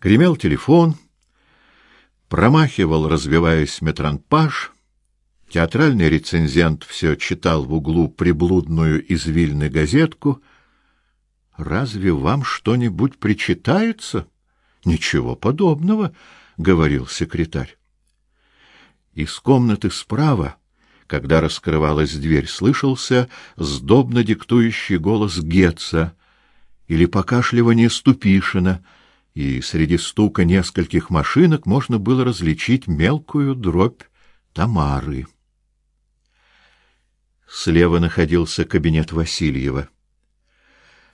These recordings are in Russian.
Гремел телефон, промахивал, развиваясь метранпаж, театральный рецензент все читал в углу приблудную из Вильны газетку. «Разве вам что-нибудь причитается?» «Ничего подобного», — говорил секретарь. Из комнаты справа, когда раскрывалась дверь, слышался сдобно диктующий голос Гетца или покашливание Ступишина — и среди стука нескольких машинок можно было различить мелкую дробь Тамары. Слева находился кабинет Васильева.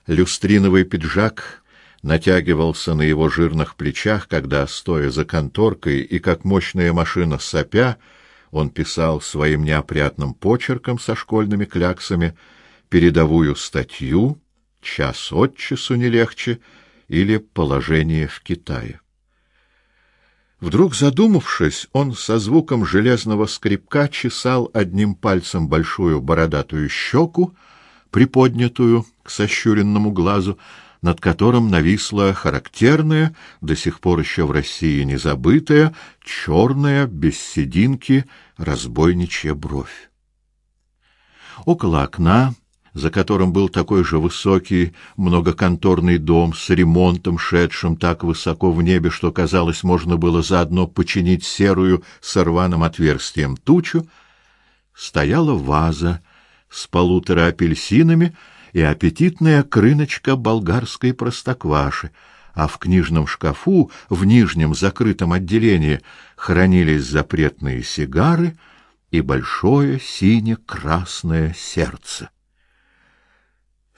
Люстриновый пиджак натягивался на его жирных плечах, когда, стоя за конторкой и как мощная машина сопя, он писал своим неопрятным почерком со школьными кляксами передовую статью, час от часу не легче, или положение в Китае. Вдруг задумавшись, он со звуком железного скрипка чесал одним пальцем большую бородатую щеку, приподнятую к сощуренному глазу, над которым нависла характерная, до сих пор еще в России незабытая, черная, без сединки, разбойничья бровь. Около окна за которым был такой же высокий многоконторный дом с ремонтом, шедшим так высоко в небе, что казалось, можно было заодно починить серую с рваным отверстием тучу, стояла ваза с полутора апельсинами и аппетитная крыночка болгарской простокваши, а в книжном шкафу в нижнем закрытом отделении хранились запретные сигары и большое сине-красное сердце.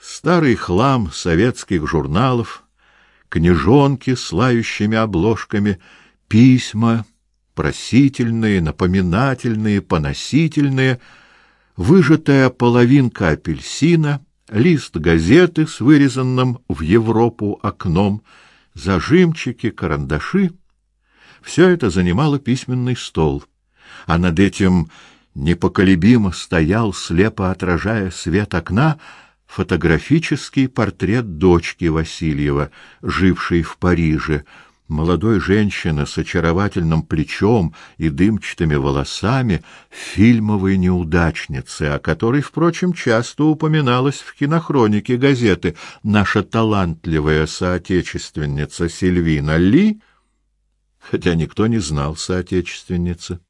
Старый хлам советских журналов, книжонки с лающими обложками, письма, просительные, напоминательные, поносительные, выжатая половинка апельсина, лист газеты с вырезанным в Европу окном, зажимчики, карандаши — все это занимало письменный стол, а над этим непоколебимо стоял, слепо отражая свет окна, фотографический портрет дочки Васильева, жившей в Париже, молодой женщины с очаровательным плечом и дымчатыми волосами, фильмовой неудачницы, о которой, впрочем, часто упоминалось в кинохронике газеты наша талантливая соотечественница Сильвина Ли, хотя никто не знал соотечественницы.